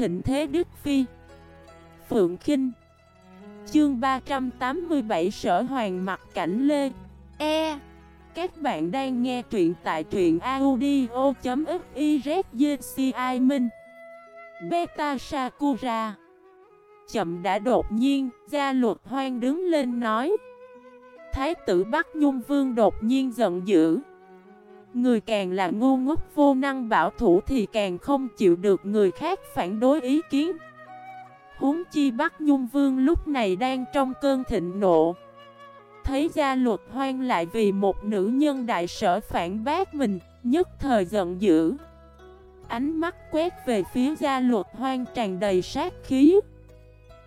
thịnh thế Đức Phi. Phượng Kinh. Chương 387 Sở Hoàng mặt cảnh Lê. E. Các bạn đang nghe truyện tại truyện audio.xyzci Minh. Beta Sakura. Chậm đã đột nhiên, gia luật hoang đứng lên nói. Thái tử Bắc Nhung Vương đột nhiên giận dữ. Người càng là ngu ngốc vô năng bảo thủ thì càng không chịu được người khác phản đối ý kiến. Huống chi Bắc Nhung Vương lúc này đang trong cơn thịnh nộ. Thấy gia luật hoang lại vì một nữ nhân đại sở phản bác mình, Nhất thời giận dữ. Ánh mắt quét về phía gia luật hoang tràn đầy sát khí.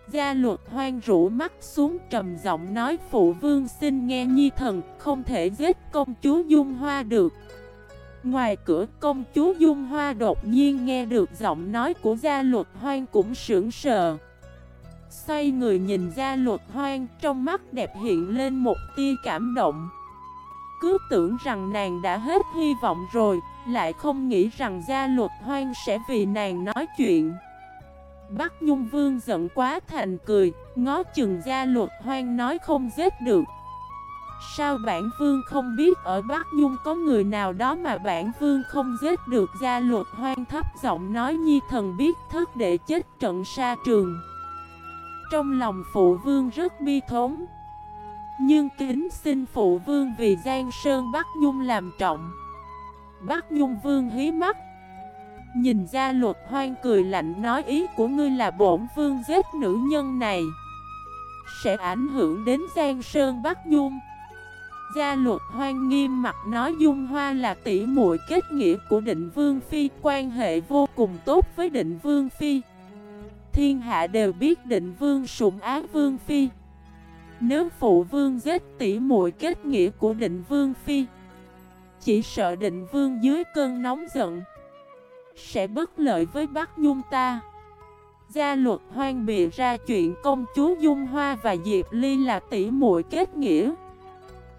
Gia luật hoang rũ mắt xuống trầm giọng nói, Phụ vương xin nghe nhi thần, Không thể giết công chúa Dung Hoa được. Ngoài cửa, công chúa Dung Hoa đột nhiên nghe được giọng nói của gia luật hoang cũng sững sờ. Xoay người nhìn gia luật hoang, trong mắt đẹp hiện lên một tia cảm động. Cứ tưởng rằng nàng đã hết hy vọng rồi, Lại không nghĩ rằng gia luật hoang sẽ vì nàng nói chuyện. Bắc Nhung Vương giận quá thành cười, Ngó chừng gia luật hoang nói không giết được. Sao bản vương không biết ở Bắc Nhung có người nào đó mà bản vương không giết được gia luật hoang thấp? Giọng nói nhi thần biết thất để chết trận sa trường. Trong lòng phụ vương rất bi thống. Nhưng kính xin phụ vương vì Giang Sơn Bắc Nhung làm trọng. Bắc Nhung vương hí mắt. Nhìn gia luật hoang cười lạnh nói ý của ngươi là bổn vương giết nữ nhân này. Sẽ ảnh hưởng đến Giang Sơn Bắc Nhung. Gia luật hoang nghiêm mặt nói Dung Hoa là tỷ muội kết nghĩa của định Vương Phi, Quan hệ vô cùng tốt với định Vương Phi. Thiên hạ đều biết định Vương sủng á Vương Phi. Nếu phụ vương giết tỷ muội kết nghĩa của định Vương Phi, Chỉ sợ định Vương dưới cơn nóng giận Sẽ bất lợi với Bắc Nhung ta. Gia luật hoang bịa ra chuyện công chúa Dung Hoa và Diệp Ly là tỷ muội kết nghĩa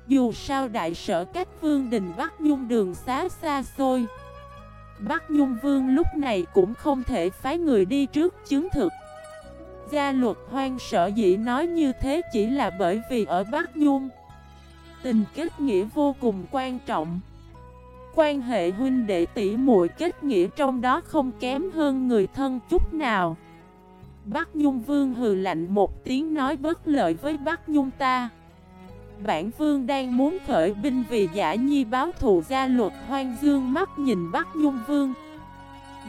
dù sao đại sở cách vương đình Bắc Nhung đường xá xa xôi. Bắc Nhung vương lúc này cũng không thể phái người đi trước chứng thực. Gia luật hoang sở dĩ nói như thế chỉ là bởi vì ở Bắc Nhung, Tình kết nghĩa vô cùng quan trọng. Quan hệ huynh đệ tỷ muội kết nghĩa trong đó không kém hơn người thân chút nào. Bắc Nhung Vương hừ lạnh một tiếng nói bất lợi với Bắc Nhung ta. Bản vương đang muốn khởi binh vì giả nhi báo thù gia luật hoang dương mắt nhìn Bắc Nhung Vương.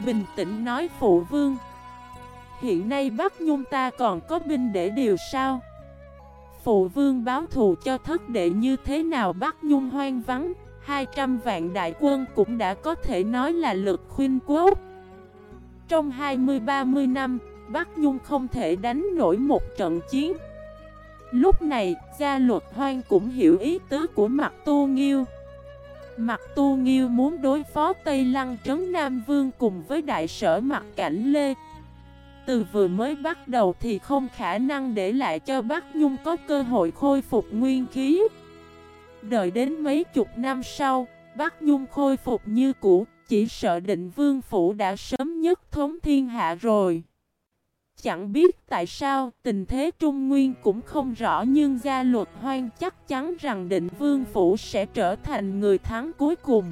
Bình tĩnh nói phụ vương, Hiện nay Bắc Nhung ta còn có binh để điều sao? Phụ vương báo thù cho thất đệ như thế nào Bắc Nhung hoang vắng 200 vạn đại quân cũng đã có thể nói là lực khuyên quốc. Trong 20-30 năm, Bắc Nhung không thể đánh nổi một trận chiến. Lúc này, gia luật hoang cũng hiểu ý tứ của mặt tu nghiêu. Mặt tu nghiêu muốn đối phó Tây Lăng Trấn Nam Vương cùng với đại sở mặt cảnh Lê. Từ vừa mới bắt đầu thì không khả năng để lại cho Bắc Nhung có cơ hội khôi phục nguyên khí. Đợi đến mấy chục năm sau, Bắc Nhung khôi phục như cũ Chỉ sợ định vương phủ đã sớm nhất thống thiên hạ rồi. Chẳng biết tại sao tình thế Trung Nguyên cũng không rõ nhưng gia luật hoang chắc chắn rằng định vương phủ sẽ trở thành người thắng cuối cùng.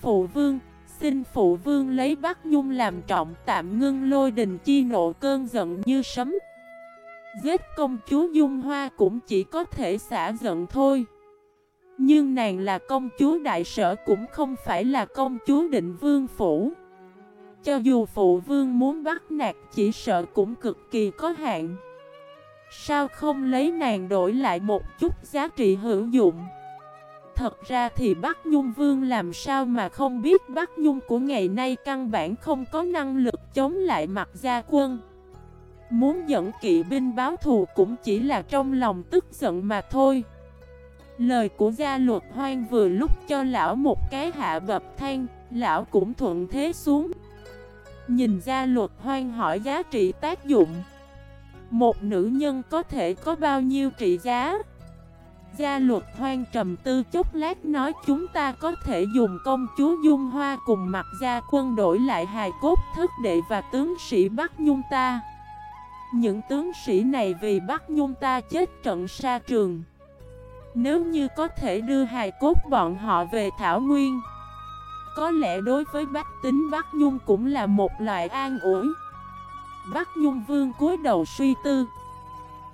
Phụ vương, xin phụ vương lấy Bắc Nhung làm trọng tạm ngưng lôi đình chi nộ cơn giận như sấm. Giết công chúa Dung Hoa cũng chỉ có thể xả giận thôi. Nhưng nàng là công chúa đại sở cũng không phải là công chúa định vương phủ. Cho dù phụ vương muốn bắt nạt chỉ sợ cũng cực kỳ có hạn. Sao không lấy nàng đổi lại một chút giá trị hữu dụng? Thật ra thì Bắc Nhung Vương làm sao mà không biết Bắc Nhung của ngày nay căn bản không có năng lực chống lại mặt gia quân. Muốn dẫn kỵ binh báo thù cũng chỉ là trong lòng tức giận mà thôi. Lời của gia luật hoang vừa lúc cho lão một cái hạ bập than Lão cũng thuận thế xuống. Nhìn ra luật hoang hỏi giá trị tác dụng Một nữ nhân có thể có bao nhiêu trị giá Gia luật hoang trầm tư chốc lát nói chúng ta có thể dùng công chúa Dung Hoa cùng mặt gia quân đổi lại hài cốt thức đệ và tướng sĩ Bắc Nhung ta. Những tướng sĩ này vì Bắc Nhung ta chết trận xa trường. Nếu như có thể đưa hài cốt bọn họ về Thảo Nguyên có lẽ đối với bách tính Bắc Nhung cũng là một loại an ủi. Bắc Nhung Vương cúi đầu suy tư.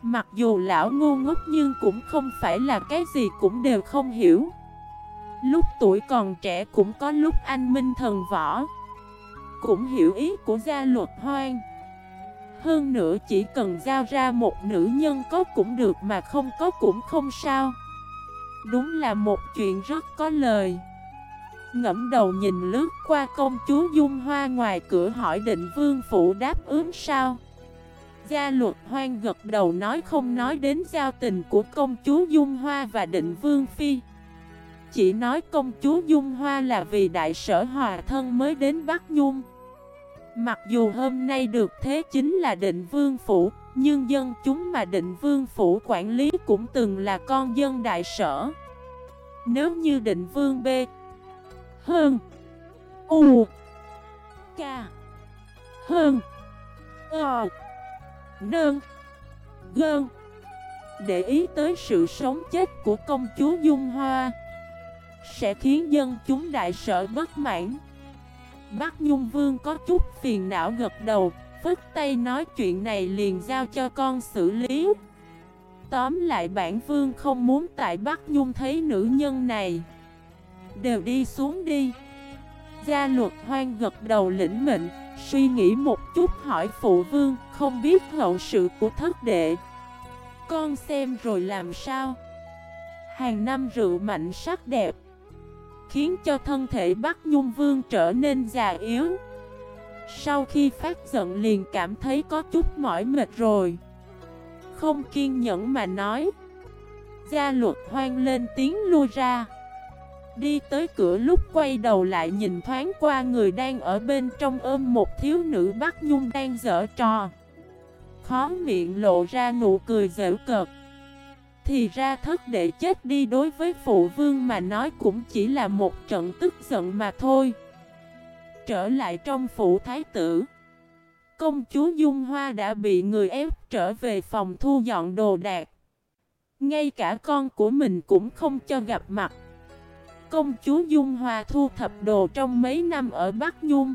Mặc dù lão ngu ngốc nhưng cũng không phải là cái gì cũng đều không hiểu. Lúc tuổi còn trẻ cũng có lúc anh minh thần võ Cũng hiểu ý của gia luật hoang. Hơn nữa chỉ cần giao ra một nữ nhân có cũng được mà không có cũng không sao. Đúng là một chuyện rất có lời. Ngẫm đầu nhìn lướt qua công chúa Dung Hoa ngoài cửa hỏi định vương phủ đáp ứng sao? Gia luật hoang gật đầu nói không nói đến giao tình của công chúa Dung Hoa và định vương phi. Chỉ nói công chúa Dung Hoa là vì đại sở hòa thân mới đến Bắc Nhung. Mặc dù hôm nay được thế chính là định vương phủ, Nhưng dân chúng mà định vương phủ quản lý cũng từng là con dân đại sở. Nếu như định vương B hơn. U. Ca. Hơn. Ờ Nơn Gơn. Để ý tới sự sống chết của công chúa Dung Hoa, Sẽ khiến dân chúng đại sở bất mãn. Bắc Nhung Vương có chút phiền não gật đầu Phức tay nói chuyện này liền giao cho con xử lý. Tóm lại bản vương không muốn tại Bắc Nhung thấy nữ nhân này. Đều đi xuống đi. Gia luật hoang gật đầu lĩnh mệnh, Suy nghĩ một chút hỏi phụ vương, Không biết hậu sự của thất đệ. Con xem rồi làm sao? Hàng năm rượu mạnh sắc đẹp, Khiến cho thân thể Bắc Nhung Vương trở nên già yếu. Sau khi phát giận liền cảm thấy có chút mỏi mệt rồi. Không kiên nhẫn mà nói, Gia luật hoang lên tiếng lui ra. Đi tới cửa lúc quay đầu lại nhìn thoáng qua người đang ở bên trong ôm một thiếu nữ bắt Nhung đang dở trò. Khó miệng lộ ra nụ cười dễ cợt. Thì ra thất đệ chết đi đối với phụ vương mà nói cũng chỉ là một trận tức giận mà thôi. Trở lại trong phủ thái tử, Công chúa Dung Hoa đã bị người ép trở về phòng thu dọn đồ đạc. Ngay cả con của mình cũng không cho gặp mặt. Công chúa Dung Hoa thu thập đồ trong mấy năm ở Bắc Nhung.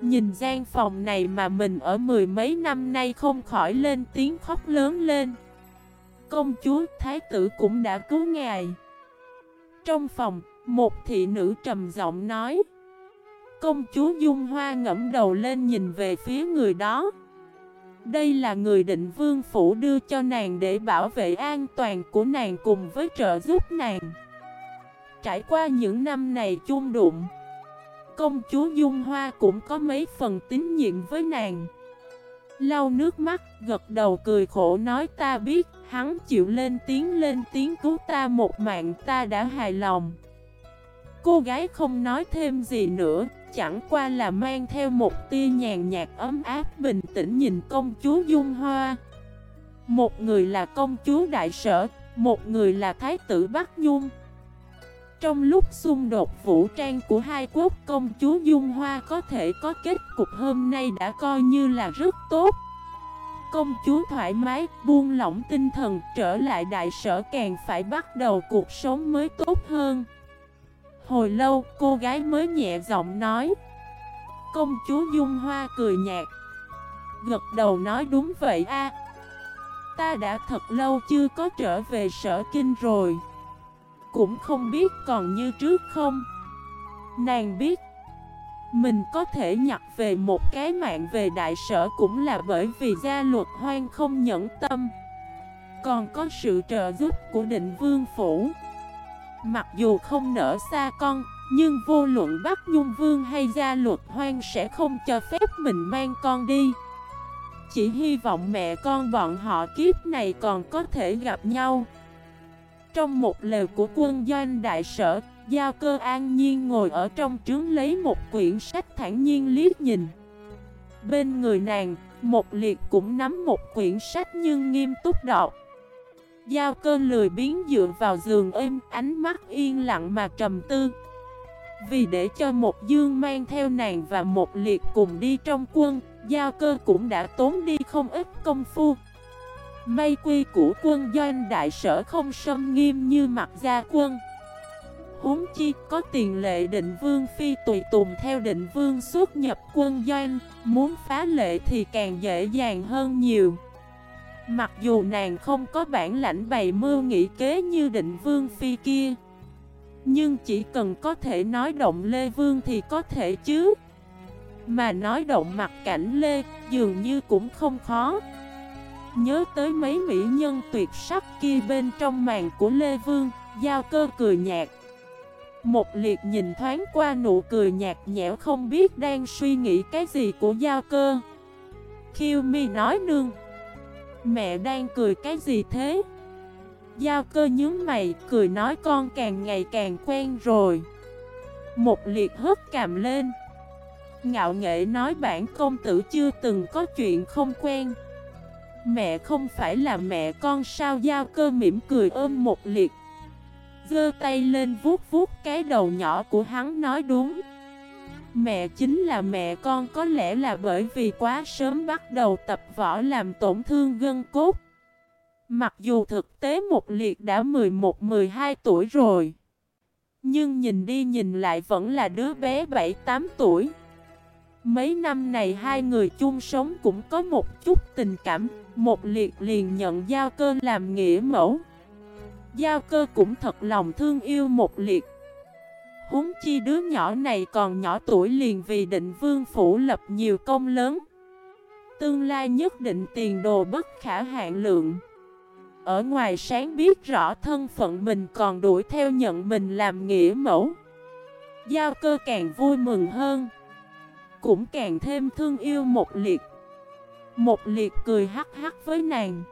Nhìn gian phòng này mà mình ở mười mấy năm nay không khỏi lên tiếng khóc lớn lên. Công chúa Thái tử cũng đã cứu ngài. Trong phòng, một thị nữ trầm giọng nói. Công chúa Dung Hoa ngẫm đầu lên nhìn về phía người đó. Đây là người định vương phủ đưa cho nàng để bảo vệ an toàn của nàng cùng với trợ giúp nàng. Trải qua những năm này chung đụng. Công chúa Dung Hoa cũng có mấy phần tín nhiệm với nàng. Lau nước mắt, gật đầu cười khổ nói ta biết Hắn chịu lên tiếng lên tiếng cứu ta một mạng ta đã hài lòng. Cô gái không nói thêm gì nữa Chẳng qua là mang theo một tia nhàn nhạt ấm áp bình tĩnh nhìn công chúa Dung Hoa. Một người là công chúa Đại Sở Một người là Thái tử Bắc Nhung trong lúc xung đột vũ trang của hai quốc công chúa Dung Hoa có thể có kết cục hôm nay đã coi như là rất tốt. Công chúa thoải mái, buông lỏng tinh thần trở lại đại sở càng phải bắt đầu cuộc sống mới tốt hơn. Hồi lâu cô gái mới nhẹ giọng nói. Công chúa Dung Hoa cười nhạt. Gật đầu nói đúng vậy a. Ta đã thật lâu chưa có trở về sở kinh rồi cũng không biết còn như trước không? Nàng biết. Mình có thể nhặt về một cái mạng về đại sở cũng là bởi vì gia luật hoang không nhẫn tâm. Còn có sự trợ giúp của định vương phủ. Mặc dù không nở xa con, Nhưng vô luận Bắc Nhung Vương hay gia luật hoang sẽ không cho phép mình mang con đi. Chỉ hy vọng mẹ con bọn họ kiếp này còn có thể gặp nhau trong một lều của quân doanh đại sở, Giao cơ an nhiên ngồi ở trong trướng lấy một quyển sách thản nhiên liếc nhìn. Bên người nàng, một liệt cũng nắm một quyển sách nhưng nghiêm túc đọc. Giao cơ lười biến dựa vào giường êm, ánh mắt yên lặng mà trầm tư. Vì để cho một dương mang theo nàng và một liệt cùng đi trong quân, giao cơ cũng đã tốn đi không ít công phu. May quy của quân doanh đại sở không xâm nghiêm như mặt gia quân. Huống chi có tiền lệ định vương phi tùy tùng theo định vương xuất nhập quân doanh, muốn phá lệ thì càng dễ dàng hơn nhiều. Mặc dù nàng không có bản lãnh bày mưu nghĩ kế như định vương phi kia Nhưng chỉ cần có thể nói động Lê Vương thì có thể chứ Mà nói động mặt cảnh Lê dường như cũng không khó Nhớ tới mấy mỹ nhân tuyệt sắc kia bên trong màn của Lê Vương Giao cơ cười nhạt. Một liệt nhìn thoáng qua nụ cười nhạt nhẽo không biết đang suy nghĩ cái gì của giao cơ. Khiêu mi nói nương Mẹ đang cười cái gì thế? Giao cơ nhướng mày, cười nói con càng ngày càng quen rồi. Một liệt hớt cảm lên. Ngạo nghệ nói bản công tử chưa từng có chuyện không quen. Mẹ không phải là mẹ con sao giao cơ mỉm cười ôm một liệt Dơ tay lên vuốt vuốt cái đầu nhỏ của hắn nói đúng Mẹ chính là mẹ con, có lẽ là bởi vì quá sớm bắt đầu tập võ làm tổn thương gân cốt. Mặc dù thực tế một liệt đã 11-12 tuổi rồi. Nhưng nhìn đi nhìn lại vẫn là đứa bé 7-8 tuổi. Mấy năm này hai người chung sống cũng có một chút tình cảm. Một liệt liền nhận giao cơ làm nghĩa mẫu. Giao cơ cũng thật lòng thương yêu một liệt. Húng chi đứa nhỏ này còn nhỏ tuổi liền vì định vương phủ lập nhiều công lớn Tương lai nhất định tiền đồ bất khả hạn lượng Ở ngoài sáng biết rõ thân phận mình còn đuổi theo nhận mình làm nghĩa mẫu Giao cơ càng vui mừng hơn cũng càng thêm thương yêu một liệt. Một liệt cười hắc hắc với nàng.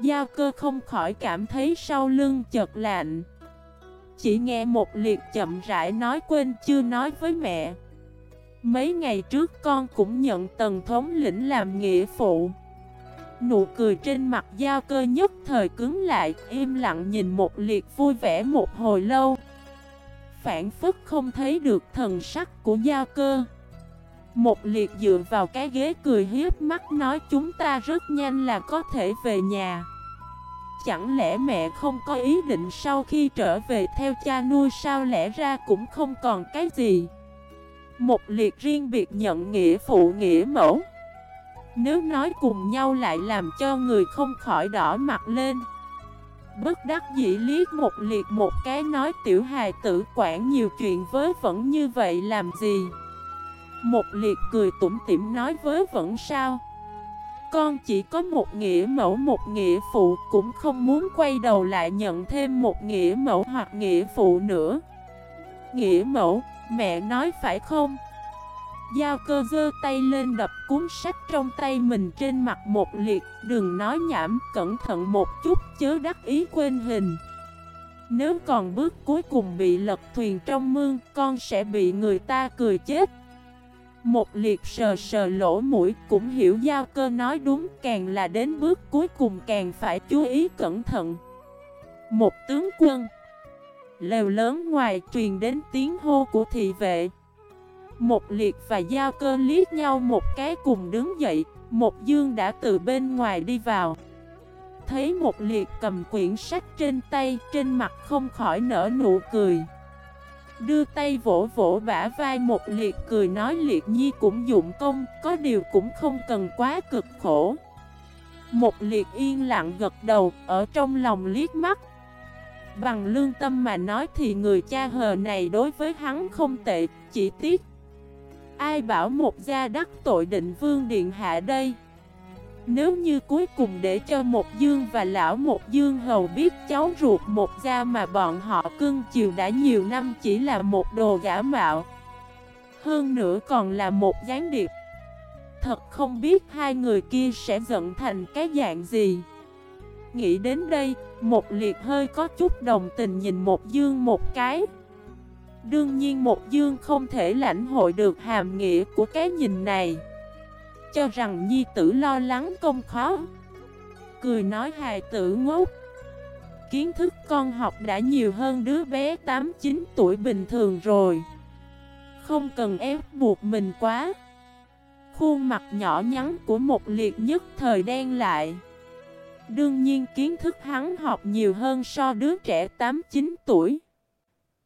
Giao cơ không khỏi cảm thấy sau lưng chợt lạnh. Chỉ nghe một liệt chậm rãi nói quên chưa nói với mẹ. Mấy ngày trước con cũng nhận tần thống lĩnh làm nghĩa phụ. Nụ cười trên mặt giao cơ nhất thời cứng lại, Im lặng nhìn một liệt vui vẻ một hồi lâu. Phản phức không thấy được thần sắc của giao cơ. Một liệt dựa vào cái ghế cười hiếp mắt nói chúng ta rất nhanh là có thể về nhà. Chẳng lẽ mẹ không có ý định sau khi trở về theo cha nuôi sao lẽ ra cũng không còn cái gì? Một liệt riêng biệt nhận nghĩa phụ nghĩa mẫu. Nếu nói cùng nhau lại làm cho người không khỏi đỏ mặt lên. Bất đắc dĩ liếc một liệt một cái nói tiểu hài tử quản nhiều chuyện với vẫn như vậy làm gì? Một liệt cười tủm tỉm nói với vẫn sao? Con chỉ có một nghĩa mẫu một nghĩa phụ Cũng không muốn quay đầu lại nhận thêm một nghĩa mẫu hoặc nghĩa phụ nữa. Nghĩa mẫu, mẹ nói phải không? Giao cơ dơ tay lên đập cuốn sách trong tay mình trên mặt một liệt Đừng nói nhảm, cẩn thận một chút chớ đắc ý quên hình. Nếu còn bước cuối cùng bị lật thuyền trong mương Con sẽ bị người ta cười chết một liệt sờ sờ lỗ mũi cũng hiểu giao cơ nói đúng, càng là đến bước cuối cùng càng phải chú ý cẩn thận. Một tướng quân Lều lớn ngoài truyền đến tiếng hô của thị vệ. Một liệt và giao cơ liếc nhau một cái cùng đứng dậy, Một dương đã từ bên ngoài đi vào. Thấy một liệt cầm quyển sách trên tay, Trên mặt không khỏi nở nụ cười. Đưa tay vỗ vỗ bả vai một liệt cười nói liệt nhi cũng dụng công, Có điều cũng không cần quá cực khổ. Một liệt yên lặng gật đầu, Ở trong lòng liếc mắt. Bằng lương tâm mà nói thì người cha hờ này đối với hắn không tệ, Chỉ tiếc. Ai bảo một gia đắc tội định vương điện hạ đây? Nếu như cuối cùng để cho một dương và lão một dương hầu biết cháu ruột một gia mà bọn họ cưng chiều đã nhiều năm chỉ là một đồ gã mạo Hơn nữa còn là một gián điệp. Thật không biết hai người kia sẽ giận thành cái dạng gì. Nghĩ đến đây, một liệt hơi có chút đồng tình nhìn một dương một cái. Đương nhiên một dương không thể lãnh hội được hàm nghĩa của cái nhìn này cho rằng nhi tử lo lắng công khó. Cười nói hài tử ngốc. Kiến thức con học đã nhiều hơn đứa bé 8-9 tuổi bình thường rồi. Không cần ép buộc mình quá. Khuôn mặt nhỏ nhắn của một liệt nhất thời đen lại. Đương nhiên kiến thức hắn học nhiều hơn so đứa trẻ 8-9 tuổi.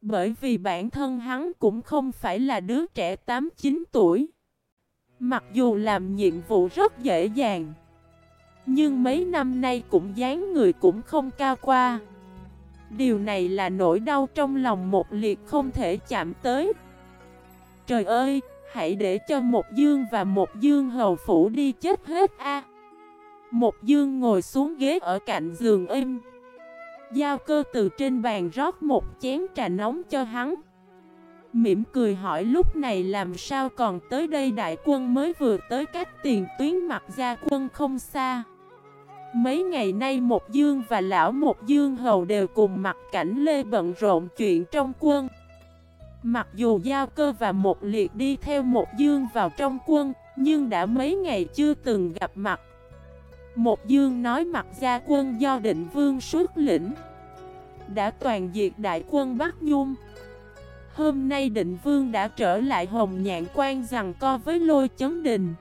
Bởi vì bản thân hắn cũng không phải là đứa trẻ 8-9 tuổi. Mặc dù làm nhiệm vụ rất dễ dàng Nhưng mấy năm nay cũng dáng người cũng không cao qua. Điều này là nỗi đau trong lòng một liệt không thể chạm tới. Trời ơi, hãy để cho một dương và một dương hầu phủ đi chết hết a. Một dương ngồi xuống ghế ở cạnh giường im Giao cơ từ trên bàn rót một chén trà nóng cho hắn. Mỉm cười hỏi lúc này làm sao còn tới đây đại quân mới vừa tới cách tiền tuyến mặt gia quân không xa. Mấy ngày nay một dương và lão một dương hầu đều cùng mặt cảnh lê bận rộn chuyện trong quân. Mặc dù giao cơ và một liệt đi theo một dương vào trong quân, Nhưng đã mấy ngày chưa từng gặp mặt. Một dương nói mặt gia quân do định vương xuất lĩnh, Đã toàn diệt đại quân Bắc Nhung. Hôm nay định vương đã trở lại hồng nhạn quan rằng co với lôi chấn đình.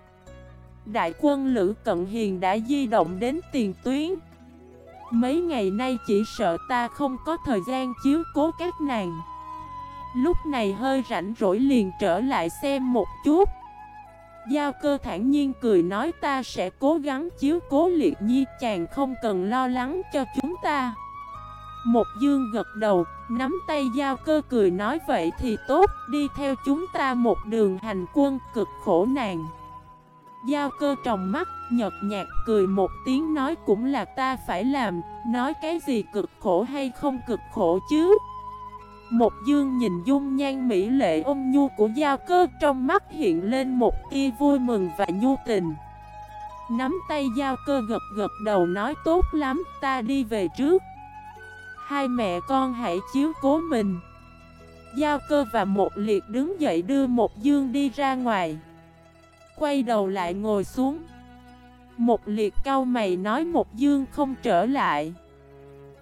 Đại quân Lữ Cận Hiền đã di động đến tiền tuyến. Mấy ngày nay chỉ sợ ta không có thời gian chiếu cố các nàng. Lúc này hơi rảnh rỗi liền trở lại xem một chút. Giao cơ thản nhiên cười nói ta sẽ cố gắng chiếu cố liệt nhi, chàng không cần lo lắng cho chúng ta. Một dương gật đầu, nắm tay giao cơ cười nói vậy thì tốt Đi theo chúng ta một đường hành quân cực khổ nàng Giao cơ tròng mắt, nhật nhạt cười một tiếng nói cũng là ta phải làm Nói cái gì cực khổ hay không cực khổ chứ? Một dương nhìn dung nhan mỹ lệ ôm nhu của giao cơ trong mắt hiện lên một tia vui mừng và nhu tình. Nắm tay giao cơ gật gật đầu nói tốt lắm ta đi về trước. Hai mẹ con hãy chiếu cố mình. Giao cơ và một liệt đứng dậy đưa một dương đi ra ngoài. Quay đầu lại ngồi xuống. Một liệt cao mày nói một dương không trở lại.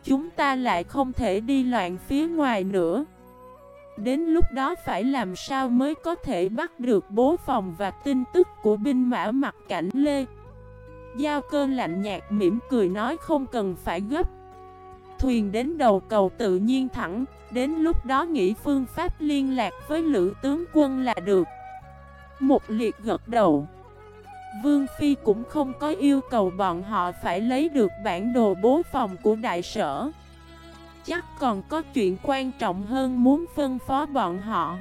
Chúng ta lại không thể đi loạn phía ngoài nữa. Đến lúc đó phải làm sao mới có thể bắt được bố phòng và tin tức của binh mã mặt cảnh Lê? Giao Cơ lạnh nhạt mỉm cười nói không cần phải gấp. Thuyền đến đầu cầu tự nhiên thẳng. Đến lúc đó nghĩ phương pháp liên lạc với lữ tướng quân là được. Một liệt gật đầu. Vương Phi cũng không có yêu cầu bọn họ phải lấy được bản đồ bố phòng của đại sở. Chắc còn có chuyện quan trọng hơn muốn phân phó bọn họ.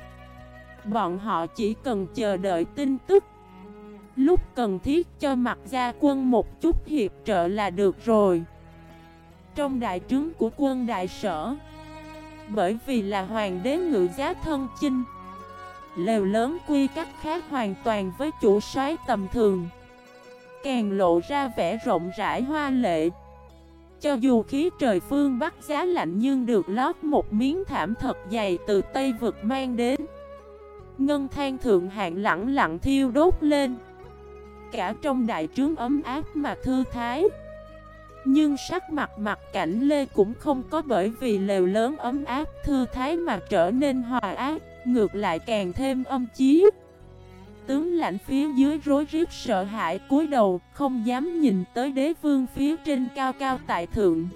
Bọn họ chỉ cần chờ đợi tin tức. Lúc cần thiết cho mặt gia quân một chút hiệp trợ là được rồi. Trong đại trướng của quân đại sở. Bởi vì là hoàng đế ngự giá thân chinh, Lều lớn quy cách khác hoàn toàn với chủ soái tầm thường. Càng lộ ra vẻ rộng rãi hoa lệ. Cho dù khí trời phương Bắc giá lạnh nhưng được lót một miếng thảm thật dày từ Tây vực mang đến. Ngân than thượng hạng lặng lặng thiêu đốt lên. Cả trong đại trướng ấm áp mà thư thái. Nhưng sắc mặt mặt cảnh Lê cũng không có bởi vì lều lớn ấm áp, thư thái mà trở nên hòa ác, Ngược lại càng thêm âm chí. Tướng lãnh phía dưới rối rít sợ hãi cúi đầu, Không dám nhìn tới đế vương phía trên cao cao tại thượng.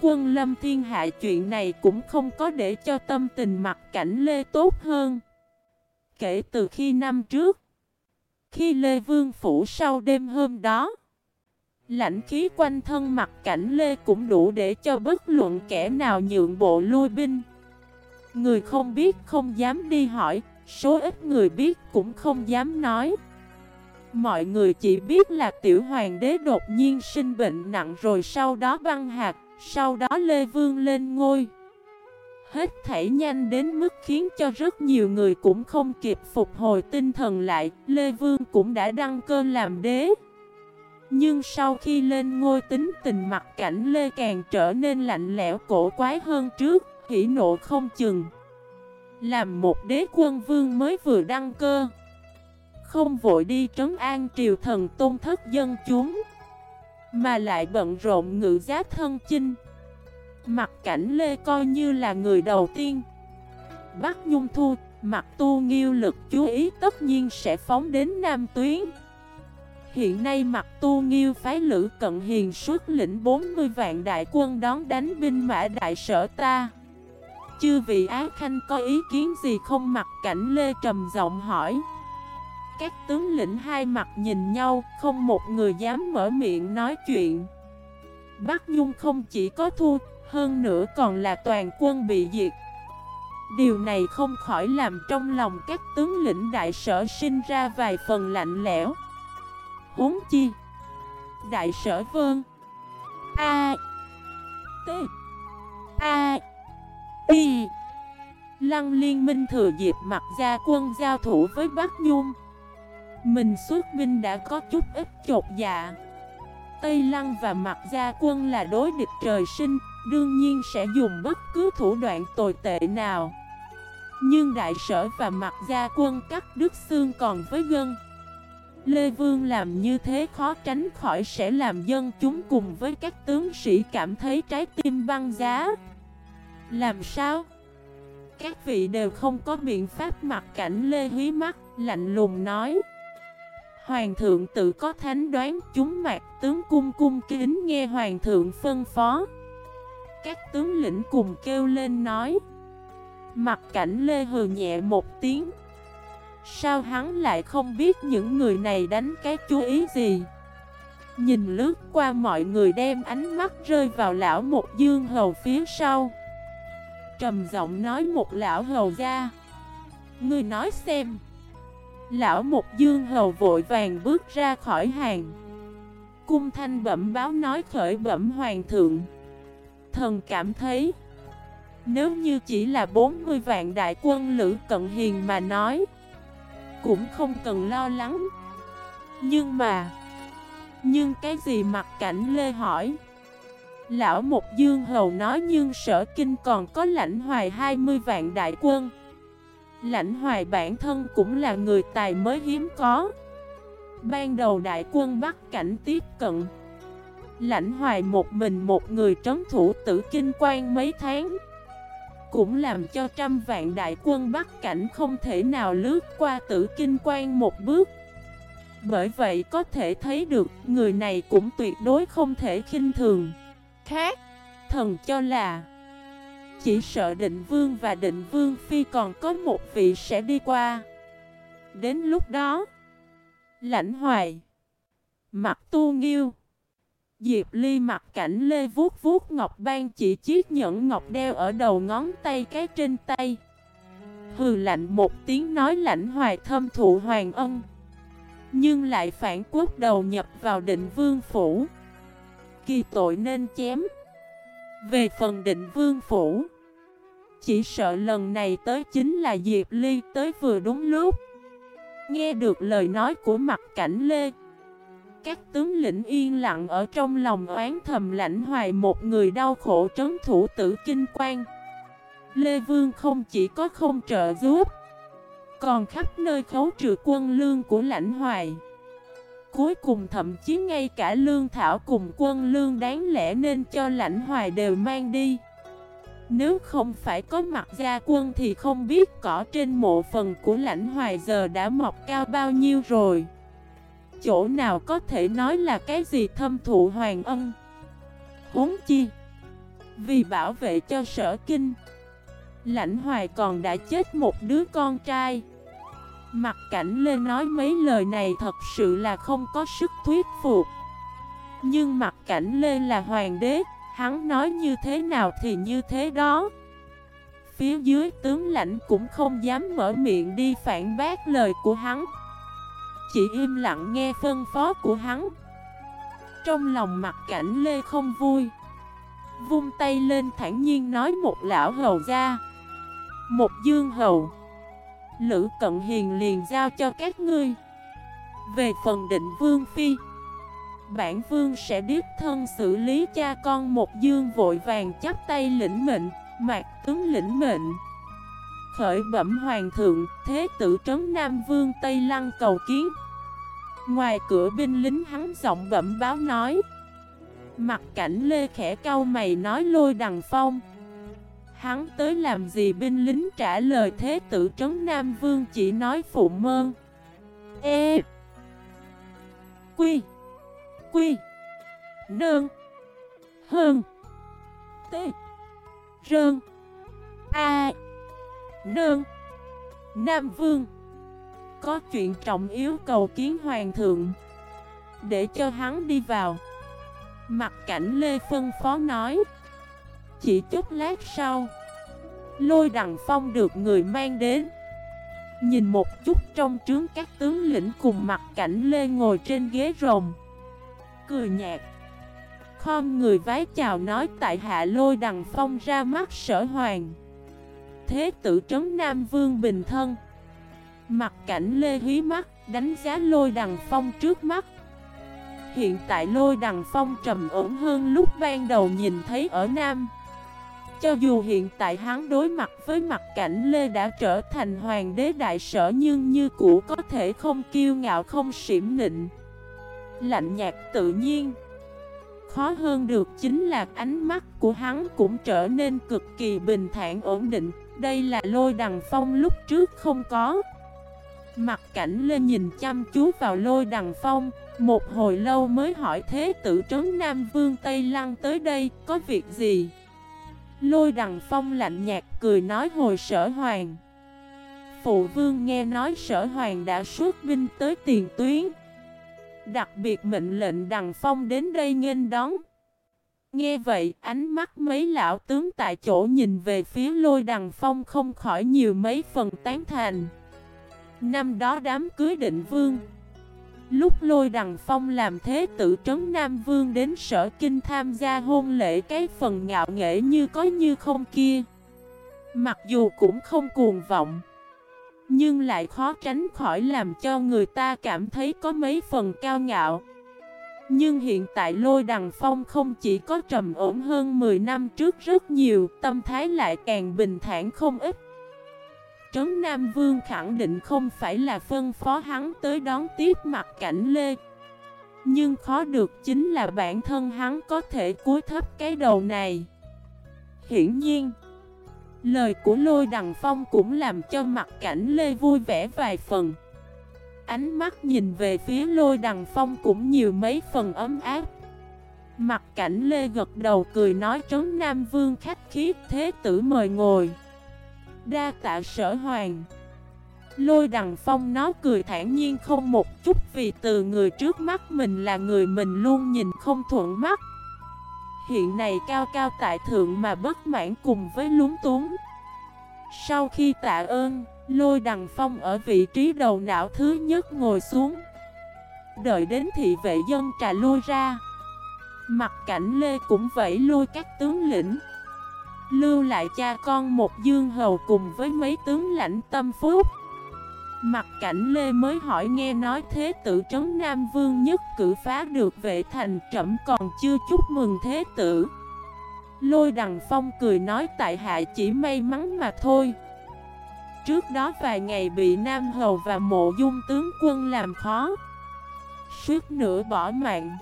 Quân lâm thiên hạ chuyện này cũng không có để cho tâm tình mặt cảnh Lê tốt hơn. Kể từ khi năm trước, Khi Lê Vương phủ sau đêm hôm đó Lãnh khí quanh thân mặt cảnh Lê cũng đủ để cho bất luận kẻ nào nhượng bộ lui binh. Người không biết không dám đi hỏi, Số ít người biết cũng không dám nói. Mọi người chỉ biết là tiểu hoàng đế đột nhiên sinh bệnh nặng rồi sau đó băng hạt, Sau đó Lê Vương lên ngôi. Hết thảy nhanh đến mức khiến cho rất nhiều người cũng không kịp phục hồi tinh thần lại, Lê Vương cũng đã đăng cơ làm đế. Nhưng sau khi lên ngôi tính tình mặt cảnh Lê càng trở nên lạnh lẽo cổ quái hơn trước Hỉ nộ không chừng. Làm một đế quân vương mới vừa đăng cơ. Không vội đi trấn an triều thần tôn thất dân chúng Mà lại bận rộn ngự giá thân chinh. Mặt cảnh Lê coi như là người đầu tiên. Bắc Nhung Thu, mặt tu nghiêu lực chú ý tất nhiên sẽ phóng đến Nam Tuyến. Hiện nay mặt tu nghiêu phái lữ cận hiền xuất lĩnh 40 vạn đại quân đón đánh binh mã đại sở ta. Chư vị Á Khanh có ý kiến gì không? Mặt cảnh Lê trầm giọng hỏi. Các tướng lĩnh hai mặt nhìn nhau, Không một người dám mở miệng nói chuyện. Bắc Nhung không chỉ có thua Hơn nữa còn là toàn quân bị diệt. Điều này không khỏi làm trong lòng các tướng lĩnh đại sở sinh ra vài phần lạnh lẽo huống chi, Đại sở vương. A, T, A Y Lăng liên minh thừa dịp mặt gia quân giao thủ với Bắc Nhung. Mình xuất binh đã có chút ít chột dạ. Tây Lăng và mặt gia quân là đối địch trời sinh, Đương nhiên sẽ dùng bất cứ thủ đoạn tồi tệ nào. Nhưng đại sở và mặt gia quân cắt đứt xương còn với gân Lê Vương làm như thế khó tránh khỏi sẽ làm dân chúng cùng với các tướng sĩ cảm thấy trái tim băng giá. Làm sao? Các vị đều không có biện pháp mặt cảnh Lê Húy mắt, lạnh lùng nói. Hoàng thượng tự có thánh đoán chúng mạc tướng cung cung kính nghe hoàng thượng phân phó. Các tướng lĩnh cùng kêu lên nói. Mặt cảnh Lê hừ nhẹ một tiếng. Sao hắn lại không biết những người này đánh cái chú ý gì? Nhìn lướt qua mọi người đem ánh mắt rơi vào lão một dương hầu phía sau. Trầm giọng nói một lão hầu ra Ngươi nói xem. Lão một dương hầu vội vàng bước ra khỏi hàng. Cung thanh bẩm báo nói khởi bẩm hoàng thượng. Thần cảm thấy, Nếu như chỉ là 40 vạn đại quân lữ cận hiền mà nói cũng không cần lo lắng. Nhưng mà, Nhưng cái gì mặt cảnh Lê hỏi? Lão Một Dương Hầu nói nhưng sở kinh còn có lãnh hoài 20 vạn đại quân. Lãnh hoài bản thân cũng là người tài mới hiếm có. Ban đầu đại quân bắt cảnh tiếp cận. Lãnh hoài một mình một người trấn thủ tử kinh quan mấy tháng cũng làm cho trăm vạn đại quân Bắc Cảnh không thể nào lướt qua tử kinh quan một bước. Bởi vậy có thể thấy được người này cũng tuyệt đối không thể khinh thường. Khác, thần cho là chỉ sợ định vương và định vương phi còn có một vị sẽ đi qua. Đến lúc đó, lãnh hoài, mặt tu nghiêu, Diệp Ly mặt cảnh lê vuốt vuốt ngọc ban chỉ chiếc nhẫn ngọc đeo ở đầu ngón tay cái trên tay. Hừ lạnh một tiếng nói lãnh hoài thâm thụ hoàng ân. Nhưng lại phản quốc đầu nhập vào định vương phủ. Kỳ tội nên chém. Về phần định vương phủ. Chỉ sợ lần này tới chính là Diệp Ly tới vừa đúng lúc. Nghe được lời nói của mặt cảnh lê các tướng lĩnh yên lặng ở trong lòng oán thầm lãnh hoài một người đau khổ trấn thủ tử kinh quan. Lê Vương không chỉ có không trợ giúp, còn khắp nơi khấu trừ quân lương của lãnh hoài. Cuối cùng thậm chí ngay cả lương thảo cùng quân lương đáng lẽ nên cho lãnh hoài đều mang đi. Nếu không phải có mặt gia quân thì không biết cỏ trên mộ phần của lãnh hoài giờ đã mọc cao bao nhiêu rồi chỗ nào có thể nói là cái gì thâm thụ hoàng ân? Huống chi, Vì bảo vệ cho sở kinh, Lãnh hoài còn đã chết một đứa con trai. Mặt cảnh lê nói mấy lời này thật sự là không có sức thuyết phục. Nhưng mặt cảnh lê là hoàng đế, Hắn nói như thế nào thì như thế đó. Phía dưới tướng lãnh cũng không dám mở miệng đi phản bác lời của hắn chỉ im lặng nghe phân phó của hắn. Trong lòng mặt cảnh Lê không vui. Vung tay lên thản nhiên nói một lão hầu ra. Một dương hầu. Lữ cận hiền liền giao cho các ngươi. Về phần định vương phi, Bản vương sẽ điếp thân xử lý cha con một dương vội vàng chắp tay lĩnh mệnh, Mạc tướng lĩnh mệnh. Khởi bẩm hoàng thượng, Thế tử trấn Nam Vương Tây Lăng cầu kiến. Ngoài cửa binh lính hắn giọng bẩm báo nói. Mặt cảnh Lê khẽ cau mày nói lôi đằng phong. Hắn tới làm gì binh lính trả lời thế tử trấn Nam Vương chỉ nói phụ mơn. E. Quy. Quy. Nương. Hơn T. Rơn. A. Nương. Nam Vương. Có chuyện trọng yếu cầu kiến Hoàng thượng. Để cho hắn đi vào. Mặt cảnh Lê Phân Phó nói. Chỉ chút lát sau. Lôi đằng phong được người mang đến. Nhìn một chút trong trướng các tướng lĩnh cùng mặt cảnh Lê ngồi trên ghế rồng. Cười nhạt. Khom người vái chào nói tại hạ lôi đằng phong ra mắt sở hoàng. Thế tử trấn Nam Vương bình thân. Mặt cảnh Lê hí mắt đánh giá lôi đằng phong trước mắt. Hiện tại lôi đằng phong trầm ổn hơn lúc ban đầu nhìn thấy ở Nam. Cho dù hiện tại hắn đối mặt với mặt cảnh Lê đã trở thành hoàng đế đại sở Nhưng như cũ có thể không kiêu ngạo, không xỉm nịnh. Lạnh nhạt tự nhiên. Khó hơn được chính là ánh mắt của hắn cũng trở nên cực kỳ bình thản ổn định. Đây là lôi đằng phong lúc trước không có. Mặt cảnh lên nhìn chăm chú vào lôi đằng phong, Một hồi lâu mới hỏi thế tử trấn Nam Vương Tây Lăng tới đây có việc gì? Lôi đằng phong lạnh nhạt cười nói hồi sở hoàng. Phụ vương nghe nói sở hoàng đã xuất binh tới tiền tuyến. Đặc biệt mệnh lệnh đằng phong đến đây nghênh đón. Nghe vậy, ánh mắt mấy lão tướng tại chỗ nhìn về phía lôi đằng phong không khỏi nhiều mấy phần tán thành. Năm đó đám cưới định vương. Lúc lôi đằng phong làm thế tử trấn Nam Vương đến sở kinh tham gia hôn lễ cái phần ngạo nghễ như có như không kia. Mặc dù cũng không cuồng vọng, Nhưng lại khó tránh khỏi làm cho người ta cảm thấy có mấy phần cao ngạo. Nhưng hiện tại lôi đằng phong không chỉ có trầm ổn hơn 10 năm trước rất nhiều, Tâm thái lại càng bình thản không ít. Trấn Nam Vương khẳng định không phải là phân phó hắn tới đón tiếp mặt cảnh Lê. Nhưng khó được chính là bản thân hắn có thể cúi thấp cái đầu này. Hiển nhiên, Lời của Lôi Đằng Phong cũng làm cho mặt cảnh Lê vui vẻ vài phần. Ánh mắt nhìn về phía Lôi Đằng Phong cũng nhiều mấy phần ấm áp. Mặt cảnh Lê gật đầu cười nói trấn Nam Vương khách khí thế tử mời ngồi. Đa tạ sở hoàng. Lôi đằng phong nó cười thản nhiên không một chút vì từ người trước mắt mình là người mình luôn nhìn không thuận mắt. Hiện này cao cao tại thượng mà bất mãn cùng với lúng túng. Sau khi tạ ơn, lôi đằng phong ở vị trí đầu não thứ nhất ngồi xuống. Đợi đến thị vệ dân trà lôi ra. Mặt cảnh Lê cũng vẫy lôi các tướng lĩnh. Lưu lại cha con một dương hầu cùng với mấy tướng lãnh tâm phúc. Mặt cảnh Lê mới hỏi nghe nói thế tử trấn Nam Vương nhất cử phá được vệ thành trẫm còn chưa chúc mừng thế tử. Lôi đằng phong cười nói tại hạ chỉ may mắn mà thôi. Trước đó vài ngày bị Nam Hầu và mộ dung tướng quân làm khó. Suốt nửa bỏ mạng.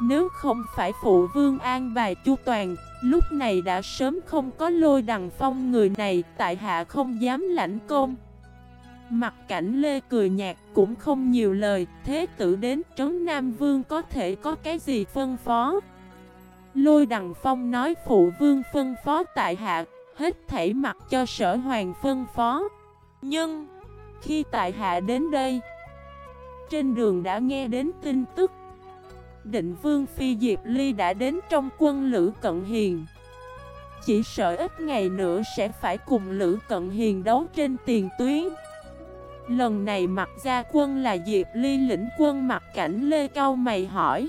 Nếu không phải phụ vương an bài chu toàn, Lúc này đã sớm không có lôi đằng phong người này, Tại hạ không dám lãnh công. Mặt cảnh Lê cười nhạt cũng không nhiều lời, Thế tử đến trấn Nam Vương có thể có cái gì phân phó? Lôi đằng phong nói phụ vương phân phó tại hạ, Hết thảy mặt cho sở hoàng phân phó. Nhưng, Khi tại hạ đến đây, Trên đường đã nghe đến tin tức định Vương Phi Diệp Ly đã đến trong quân Lữ Cận Hiền. Chỉ sợ ít ngày nữa sẽ phải cùng Lữ Cận Hiền đấu trên tiền tuyến. Lần này mặt ra quân là Diệp Ly lĩnh quân mặt cảnh Lê Cao mày hỏi.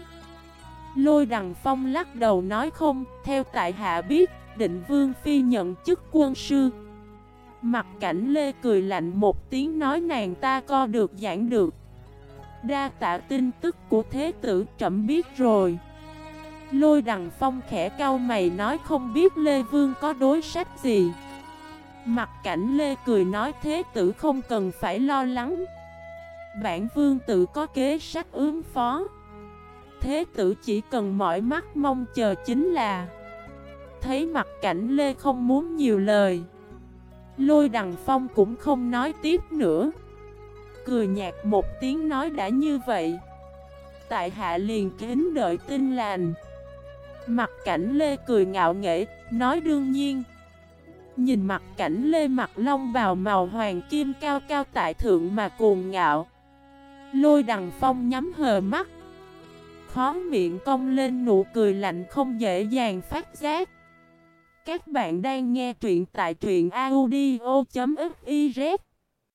Lôi Đằng Phong lắc đầu nói không, theo tại hạ biết, định Vương Phi nhận chức quân sư. Mặt cảnh Lê cười lạnh một tiếng nói nàng ta co được giảng được. Đa tạ tin tức của thế tử, trẫm biết rồi. Lôi đằng phong khẽ cau mày nói không biết Lê Vương có đối sách gì. Mặt cảnh Lê cười nói thế tử không cần phải lo lắng. Bản vương tự có kế sách ứng phó. Thế tử chỉ cần mỏi mắt mong chờ chính là Thấy mặt cảnh Lê không muốn nhiều lời. Lôi đằng phong cũng không nói tiếp nữa. Cười nhạt một tiếng nói đã như vậy. Tại hạ liền kính đợi tin lành. Mặt cảnh Lê cười ngạo nghễ, Nói đương nhiên. Nhìn mặt cảnh Lê mặt long bào màu hoàng kim cao cao tại thượng mà cuồng ngạo. Lôi đằng phong nhắm hờ mắt. Khó miệng cong lên nụ cười lạnh không dễ dàng phát giác. Các bạn đang nghe truyện tại truyện audio.fif